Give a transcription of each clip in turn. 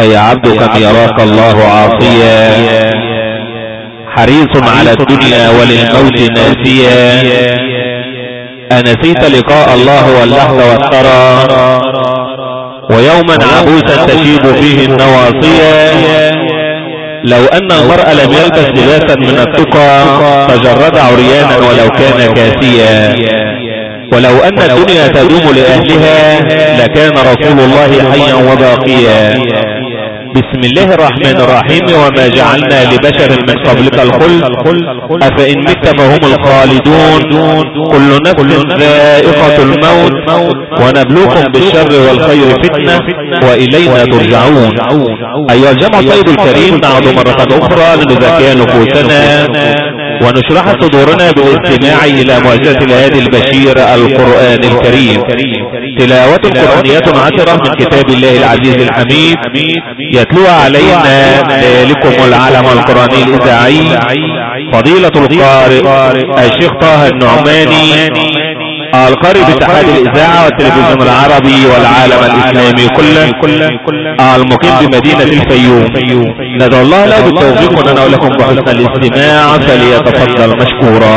أي عبد كم يراك الله عاصيا حريص على الدنيا وللموت ناسيا. أنسيت لقاء الله واللحظ والثرى ويوما عبوسا تشيب فيه النواصيا. لو أن المرء لم يلبس لباسا من التقى تجرد عريانا ولو كان كاسيا. ولو أن الدنيا تدوم لأهلها لكان رسول الله حيا وباقيا. بسم الله الرحمن الرحيم وما جعلنا لبشر من قبلك الخلد أفإن مت فهم الخالدون. كل نفس ذائقة الموت ونبلوكم بالشر والخير فتنة وإلينا ترجعون. أيها الجمع الطيب الكريم نعود مرة أخرى لنزكي نفوسنا ونشرح صدورنا بالاستماع إلى معجزة الهادي البشير القرآن الكريم. تلاوة قرآنية عشرة من كتاب الله العزيز الحميد. يتلو علينا ذلكم العلم القرآني الإذاعي فضيلة القارئ الشيخ طه النعماني. القارئ باتحاد الإذاعة والتلفزيون العربي والعالم الإسلامي كله. المقيم بمدينة الفيوم. ندعو الله له بالتوفيق لنا ولكم بحسن الاستماع. فليتفضل مشكورا.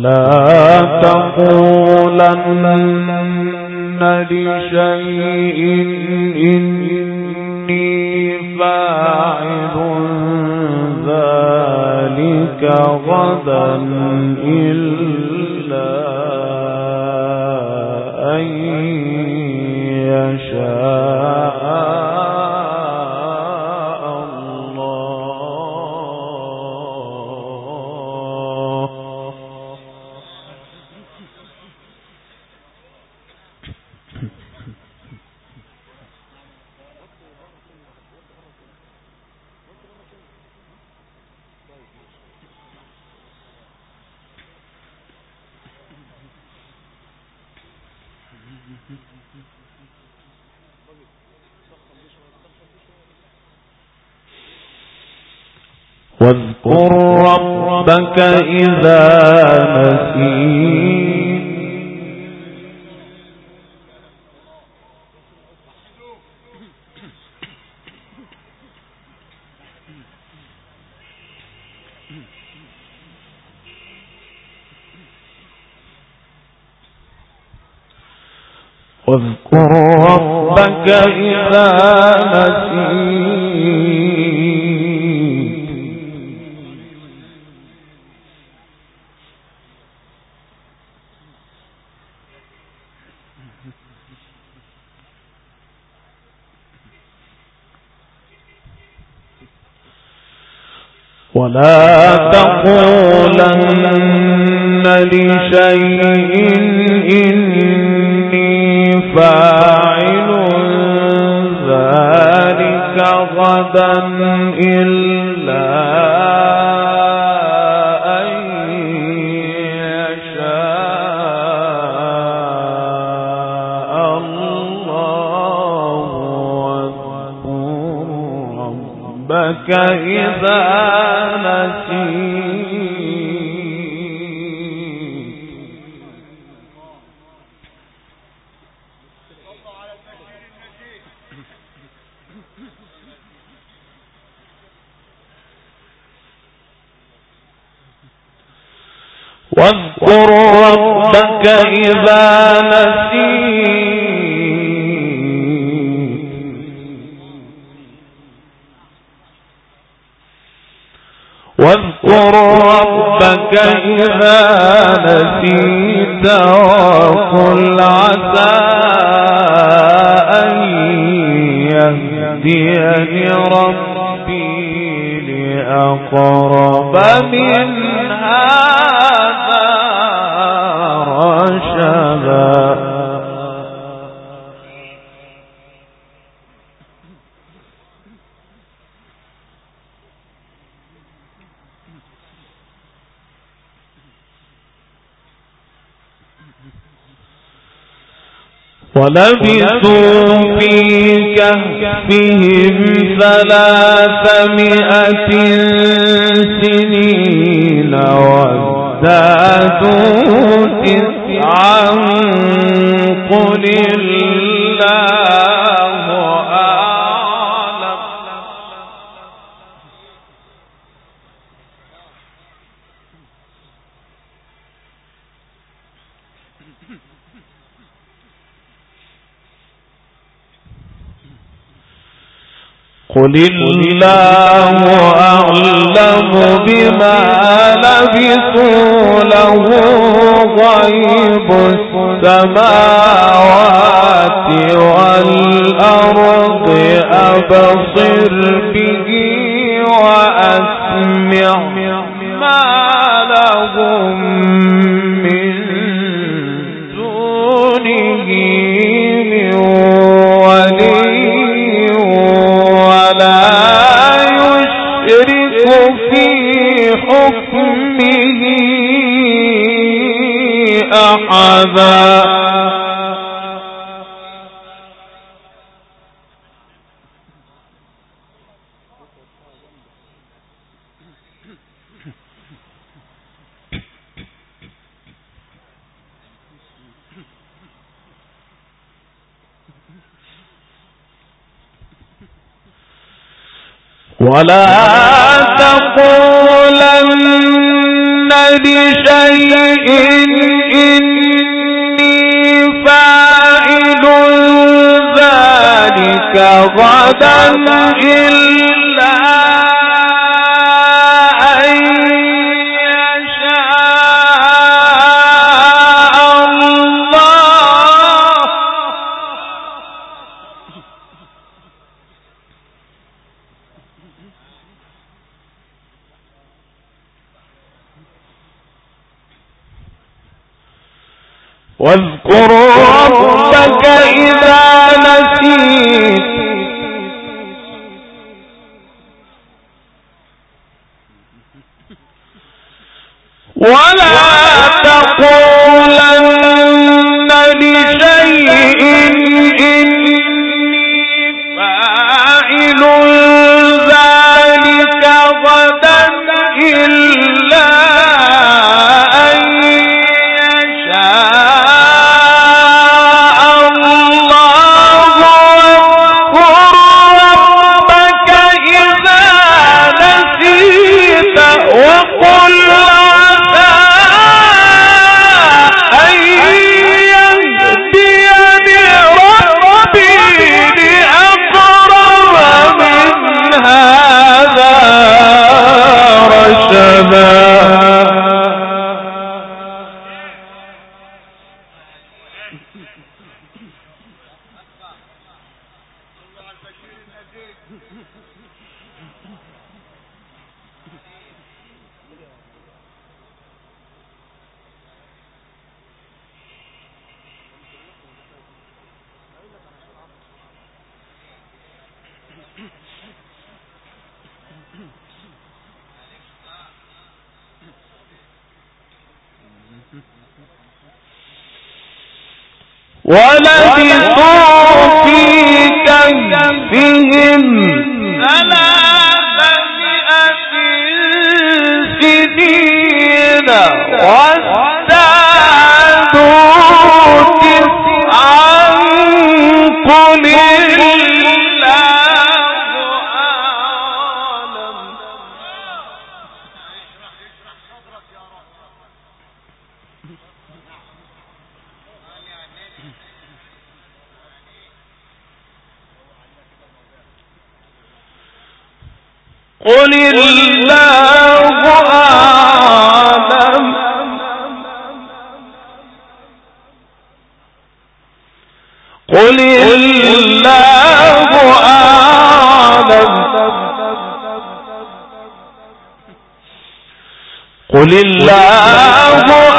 ولا واذكر ربك إذا نسيت. واذكر ربك إذا نسيت. ولا تقولن لشيء إني فاعل ذلك غدا إلا إذا واذكر ربك إذا نسيت. واذكر ربك إذا نسيت وقل عسى أن يهديني ربي لأقرب من ولبثوا في كهفهم ثلاثمائة سنين وازدادوا تسعا. قل الله قل الله أعلم بما لبثوا له غيب السماوات والأرض أبصر به وأسمع ما أحدا ولا غدا إلا اللہ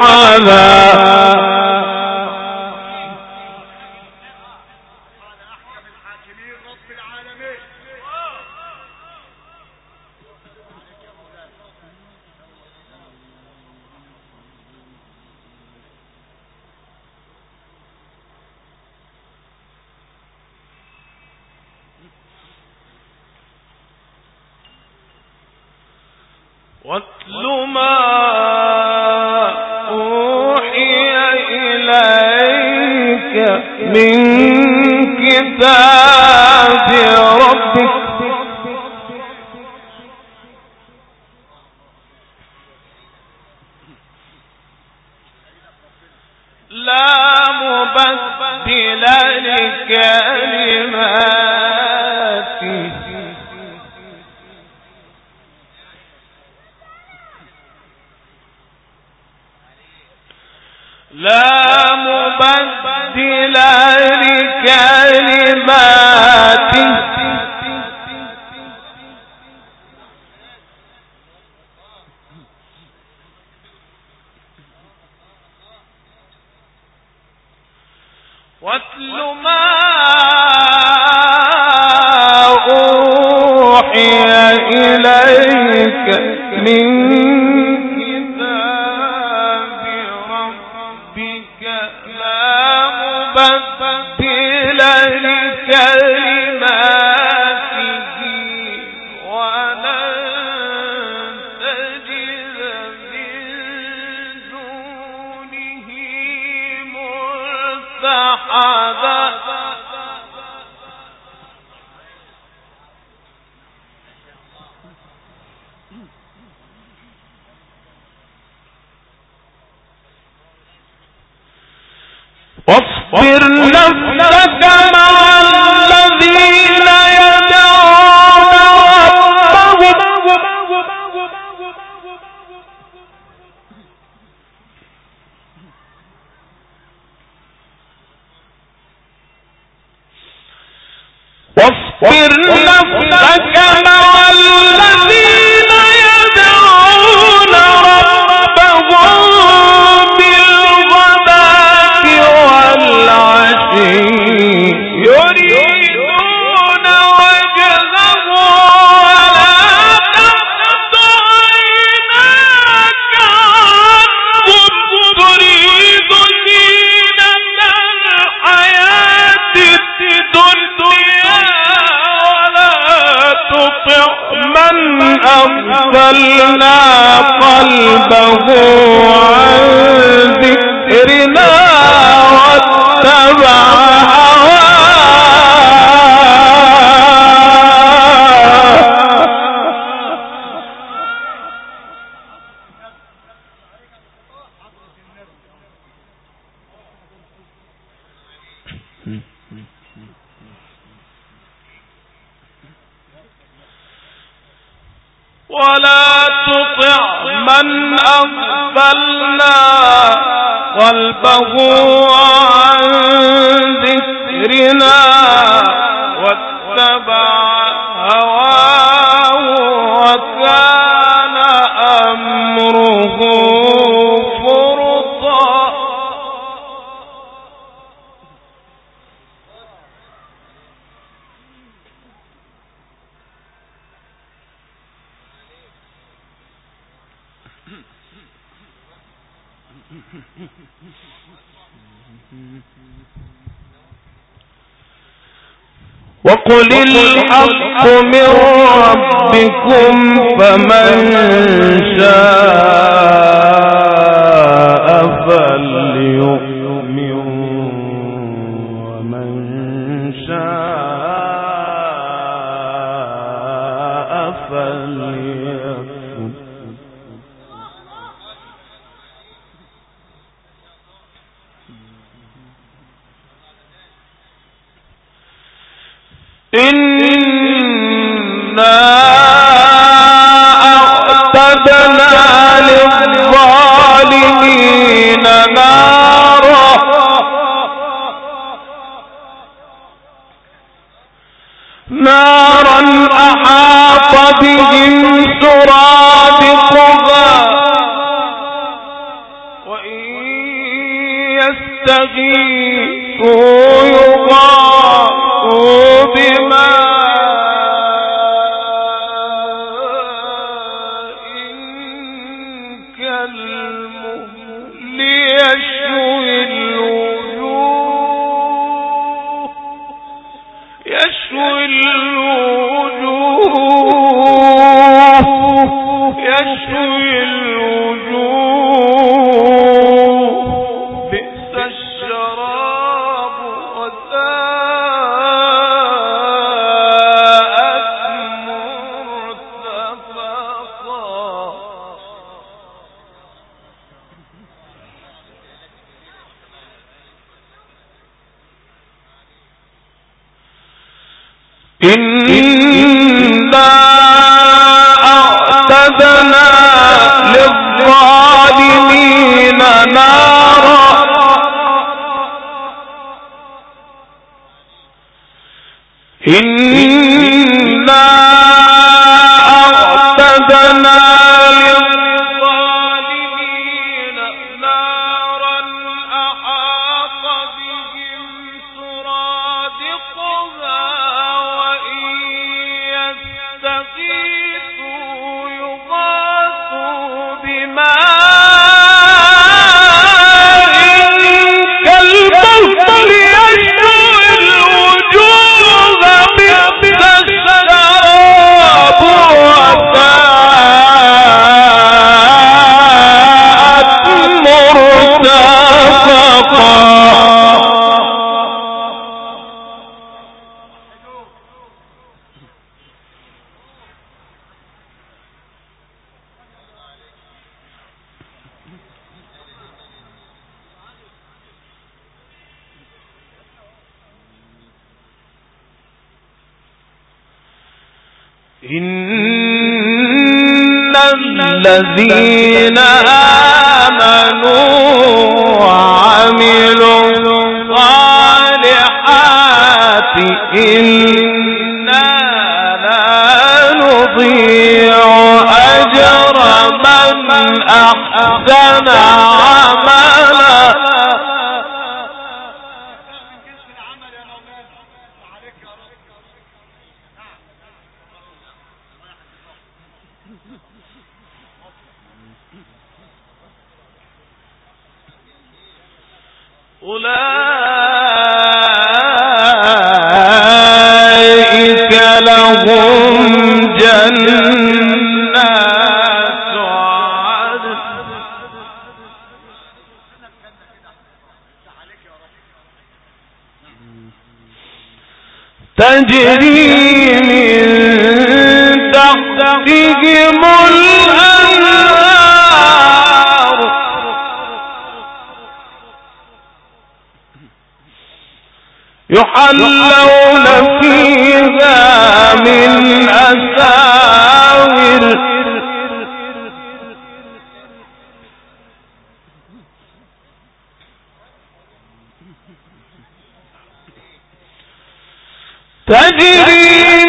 لا أغفلنا قلبه عن وقل الحق من ربكم فمن شاء. الذين من تحتهم الأنهار يحلون فيها من أساور تجري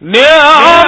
نعم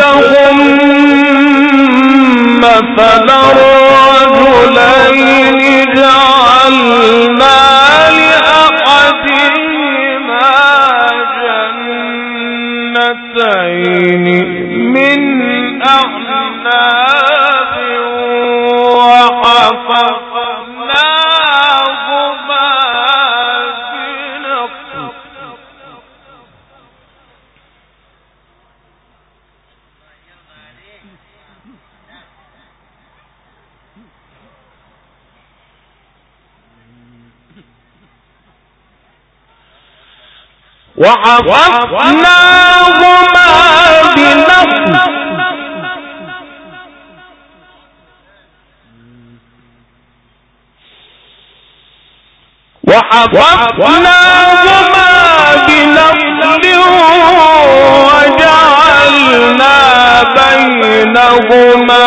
لهم مثلا وحفظناهما بنصر وحفظناهما بنصر وجعلنا بينهما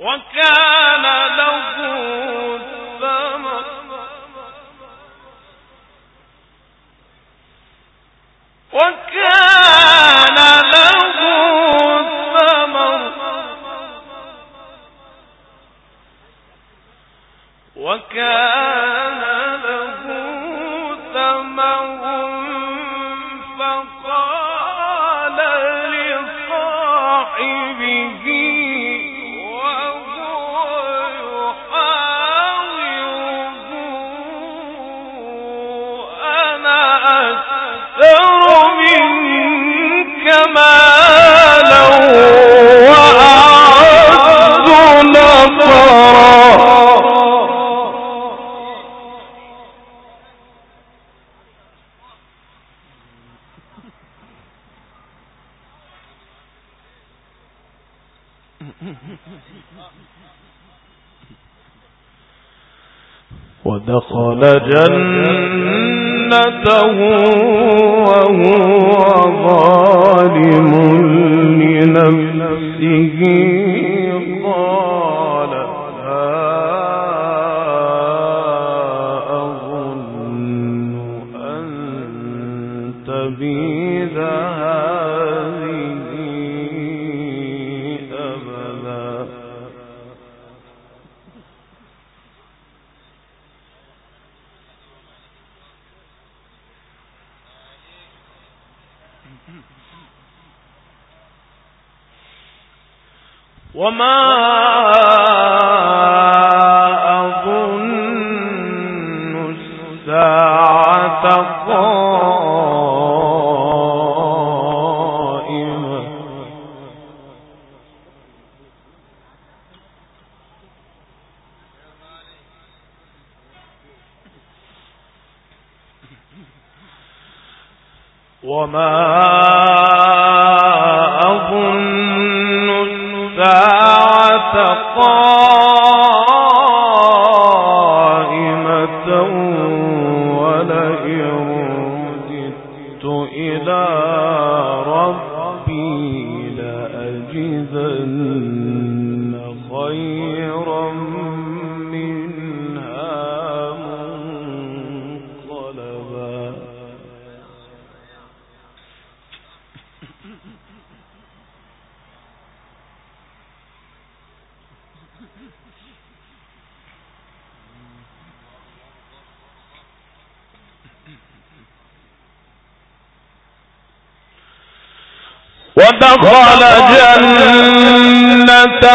وكان له وما ودخل جنته.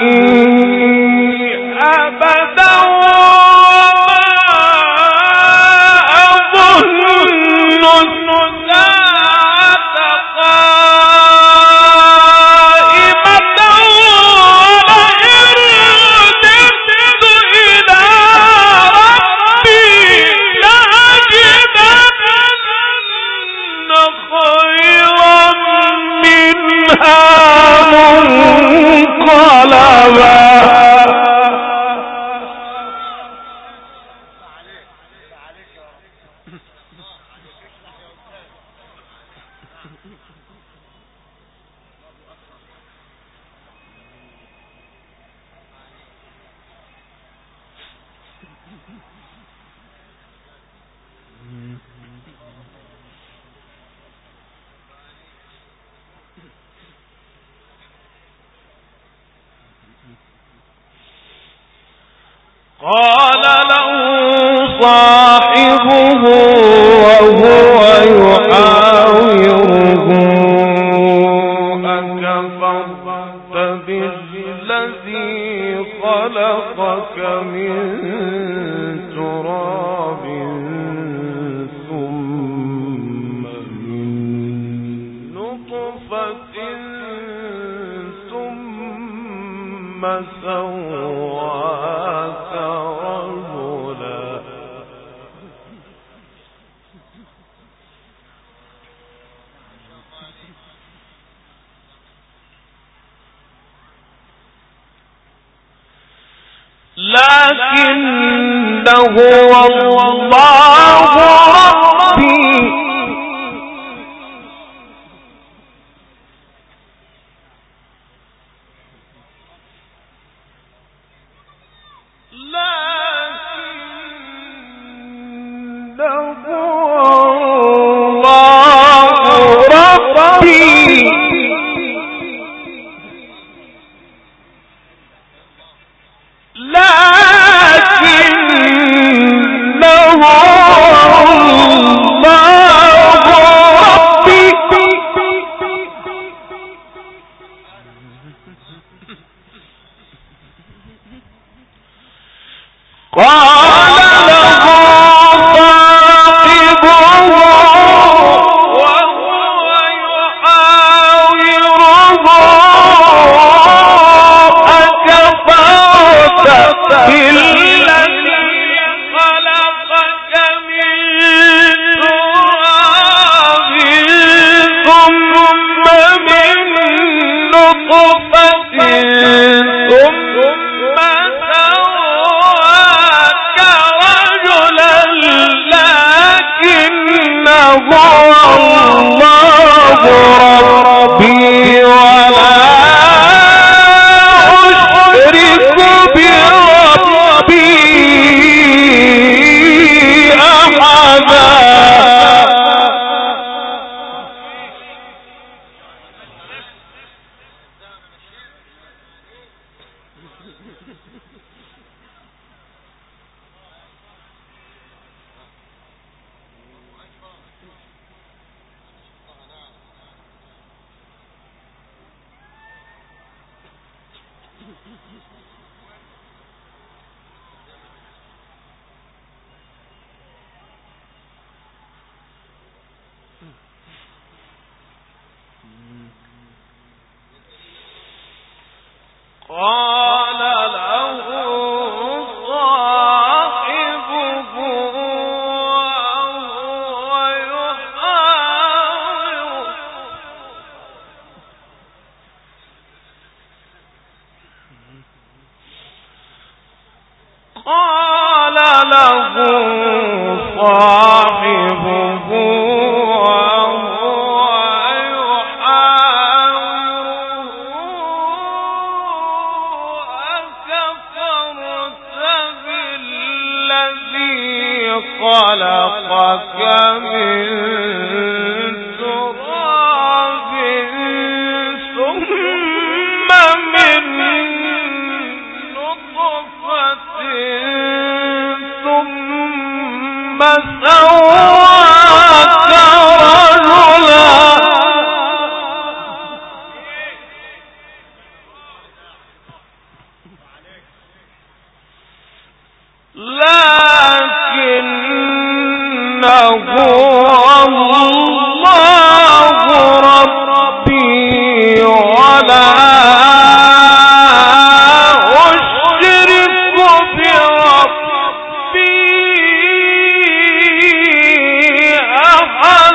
لكنه الله قال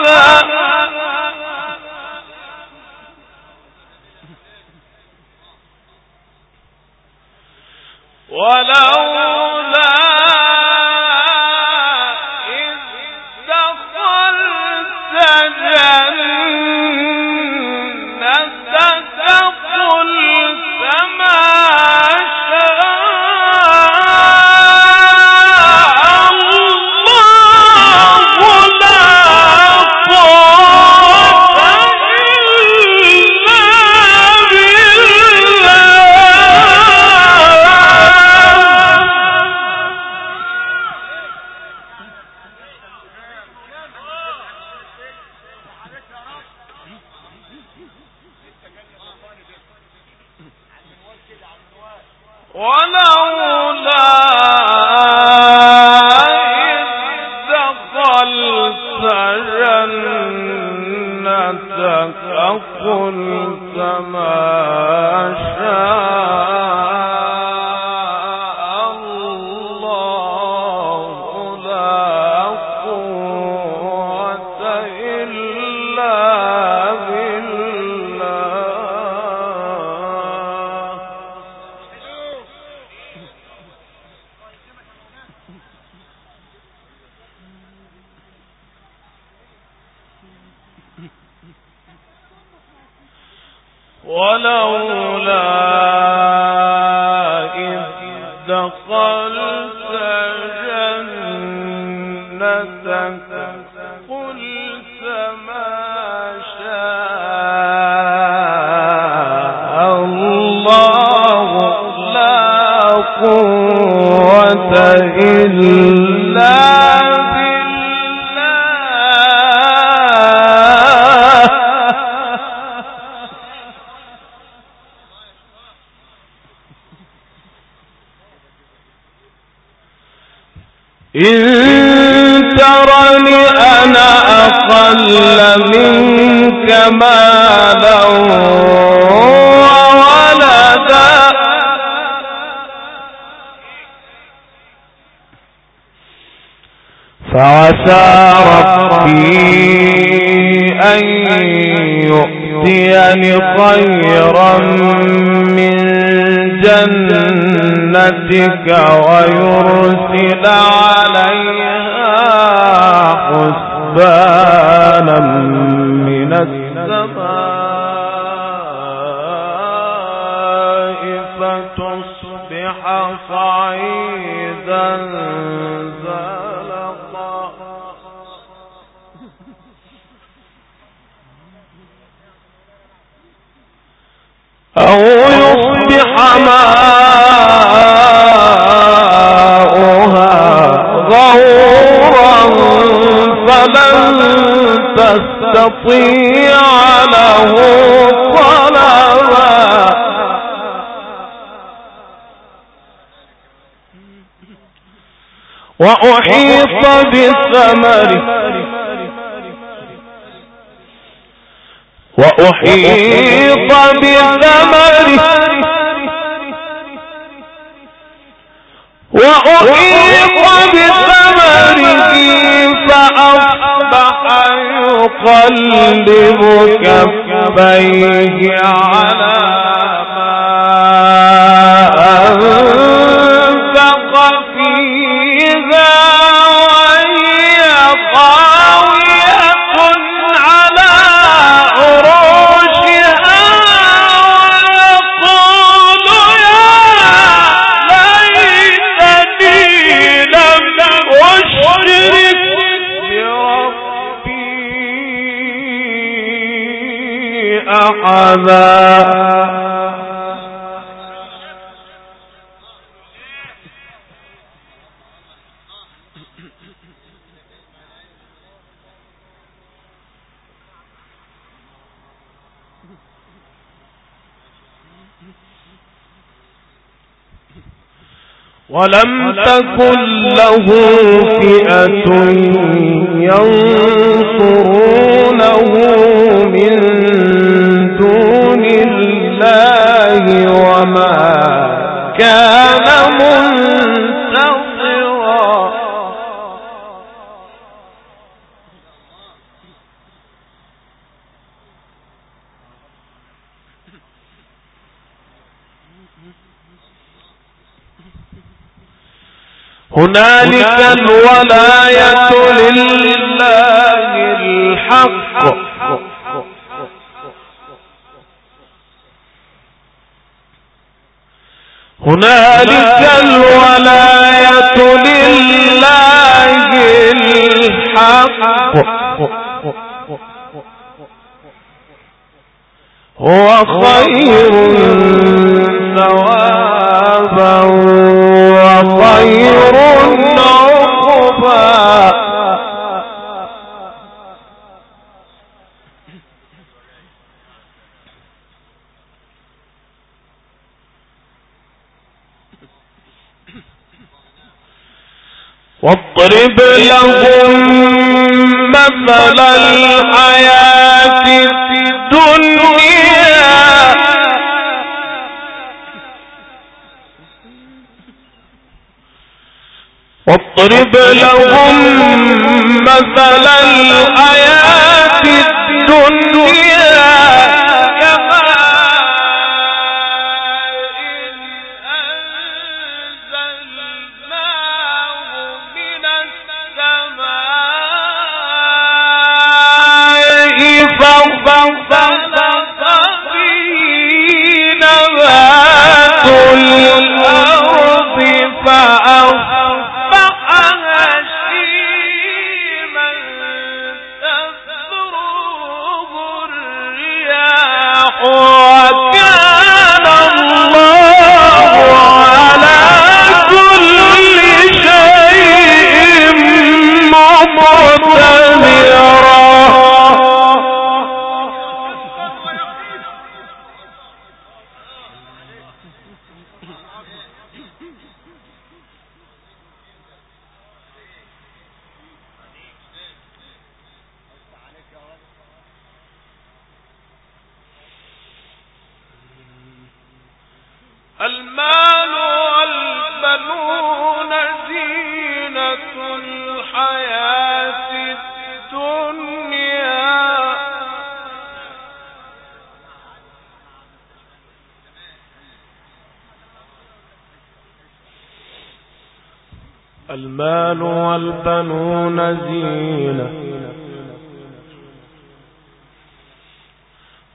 Allah فعسى بثمره وأحيط بثمره وأحيط بثمره فأصبح يقلب كفيه على ولم تكن له فئة ينصرونه من دون الله وما كان منتصرا هنالك الولاية لله الحق. هنالك الولاية لله الحق. هو خير ثوابا واضرب لهم مثل الحياة الدنيا. واضرب لهم مثل الحياة المال المال والبنون زينة.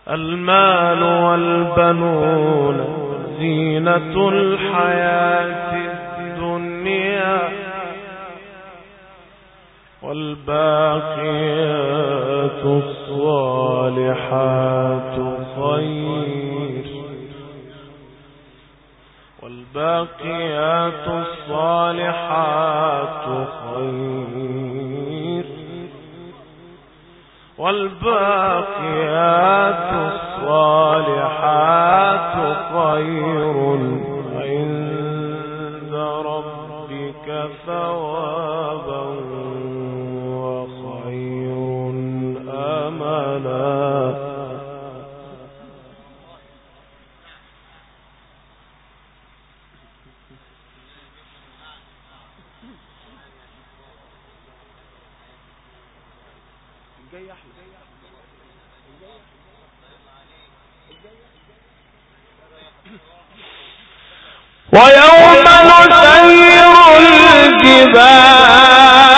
المال والبنون زينة الحياة الدنيا. والباقيات الصالحات خير. والباقيات الصالحات خير. والباقيات الصالحات خير عند ربك ثوابا الجبال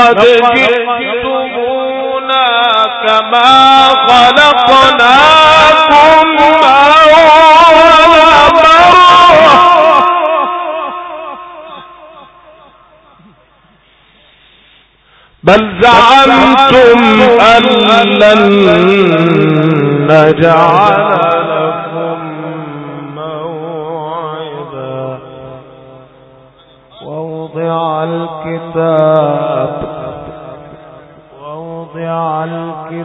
لقد جئتمونا كما خلقناكم أول مرة. بل زعمتم أن لن نجعل الكتاب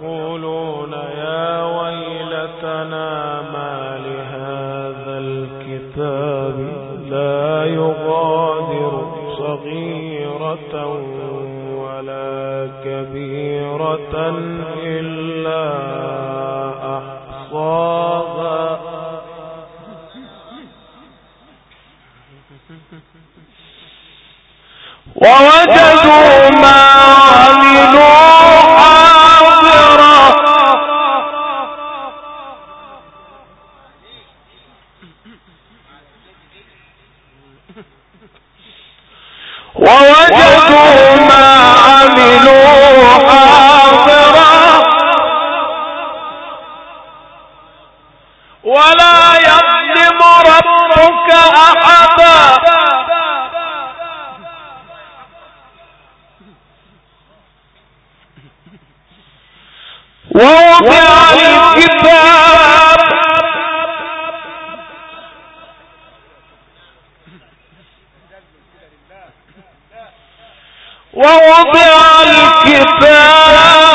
ويقولون يا ويلتنا ما لهذا الكتاب لا يغادر صغيرة ولا كبيرة إلا أحصاها. ووجدوا ووضع الكتاب. ووضع الكتاب.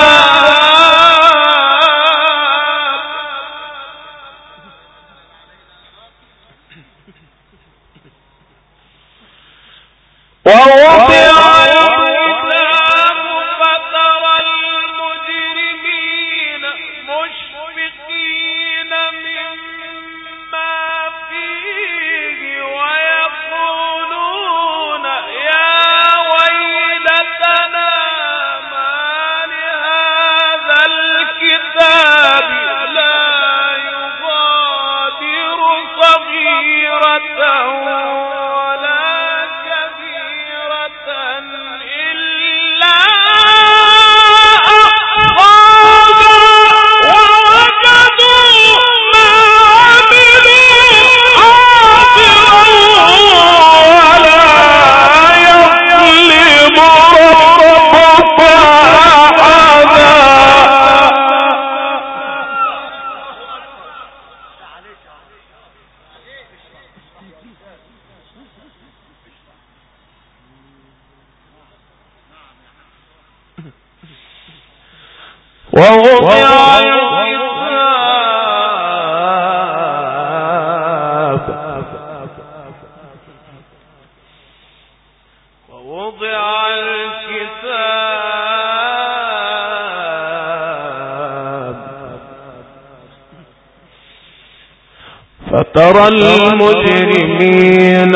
فترى المجرمين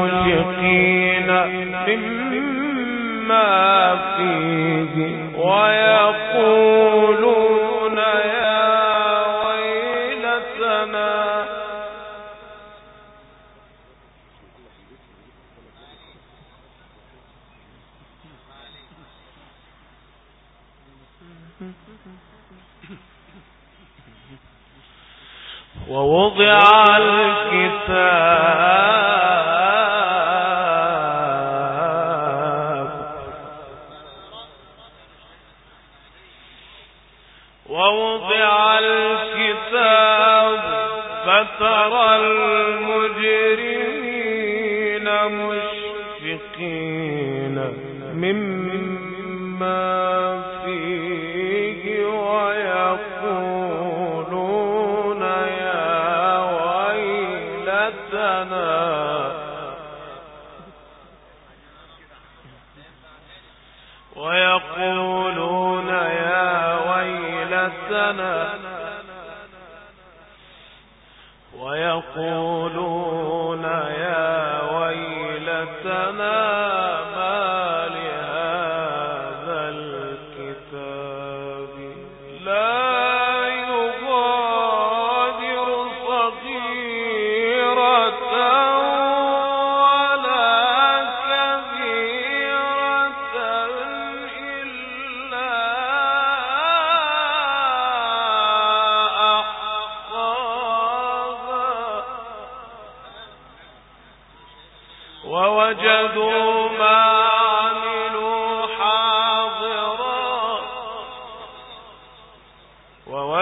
مشفقين مما فيه ويقولون ووضع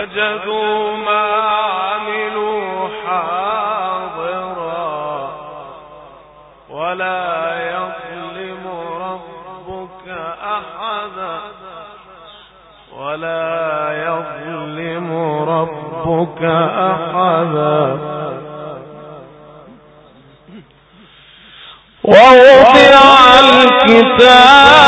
ووجدوا ما عملوا حاضرا ولا يظلم ربك أحدا ولا يظلم ربك أحدا ووضع الكتاب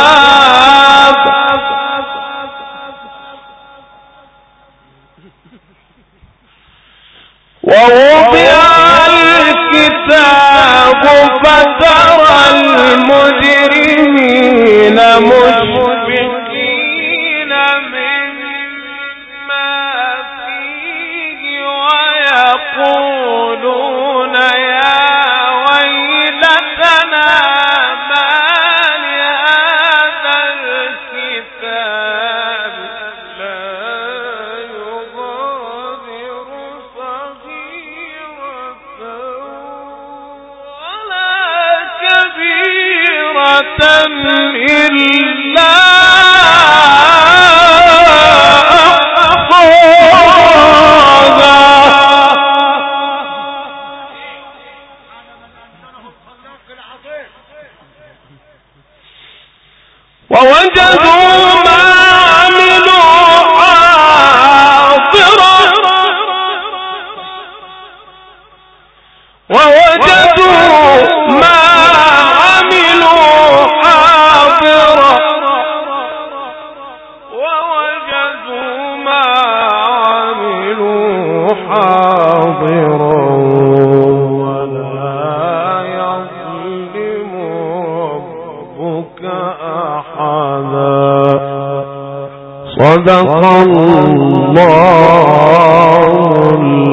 صدق الله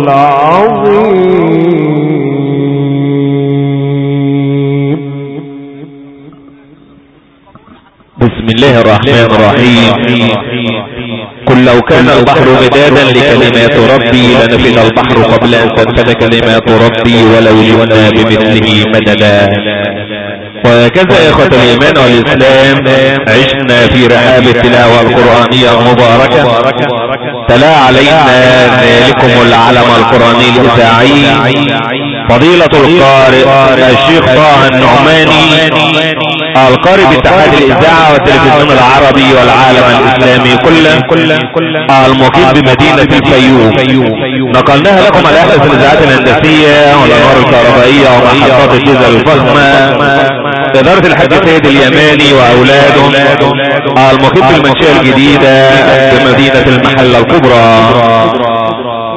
العظيم. بسم الله الرحمن الرحيم. قل لو كان البحر مدادا لكلمات ربي لنفد البحر قبل أن تنفد كلمات ربي ولو جئنا بمثله مددا. وهكذا يا إخوة الإيمان والإسلام عشنا في رحاب التلاوة القرآنية المباركة. تلا علينا ذلكم العلم القرآني الاذاعي فضيلة القارئ الشيخ طه النعماني القارئ باتحاد الإذاعة والتلفزيون العربي والعالم الإسلامي كله المقيم بمدينة الفيوم. نقلناها لكم على أحدث الإذاعات الهندسية والأنوار الكهربائية ومحطات الديزل الفخمة. ادارة الحاج سيد اليماني واولاده المقيم بالمنشأة الجديدة بمدينة المحلة الكبرى.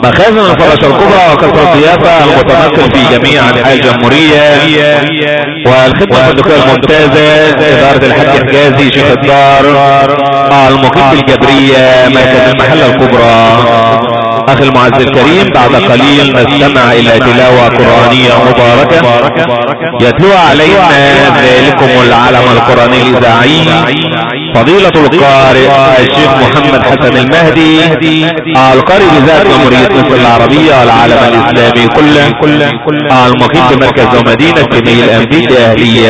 مخازن الفراشة الكبرى وكثرة الضيافة المتمثل في جميع أنحاء الجمهورية. والخدمة الفندقية الممتازة ادارة الحاج حجازي شيخ الدار المقيم بالجبرية مركز المحلة الكبرى. أخي المعز الكريم بعد قليل نستمع إلى تلاوة قرآنية مباركة يتلو علينا ذلكم العلم القرآني الإذاعي فضيلة القارئ الشيخ محمد حسن المهدي القارئ بذات جمهورية مصر العربية والعالم الإسلامي كله المقيم بمركز ومدينة جميل الامديد أهلية.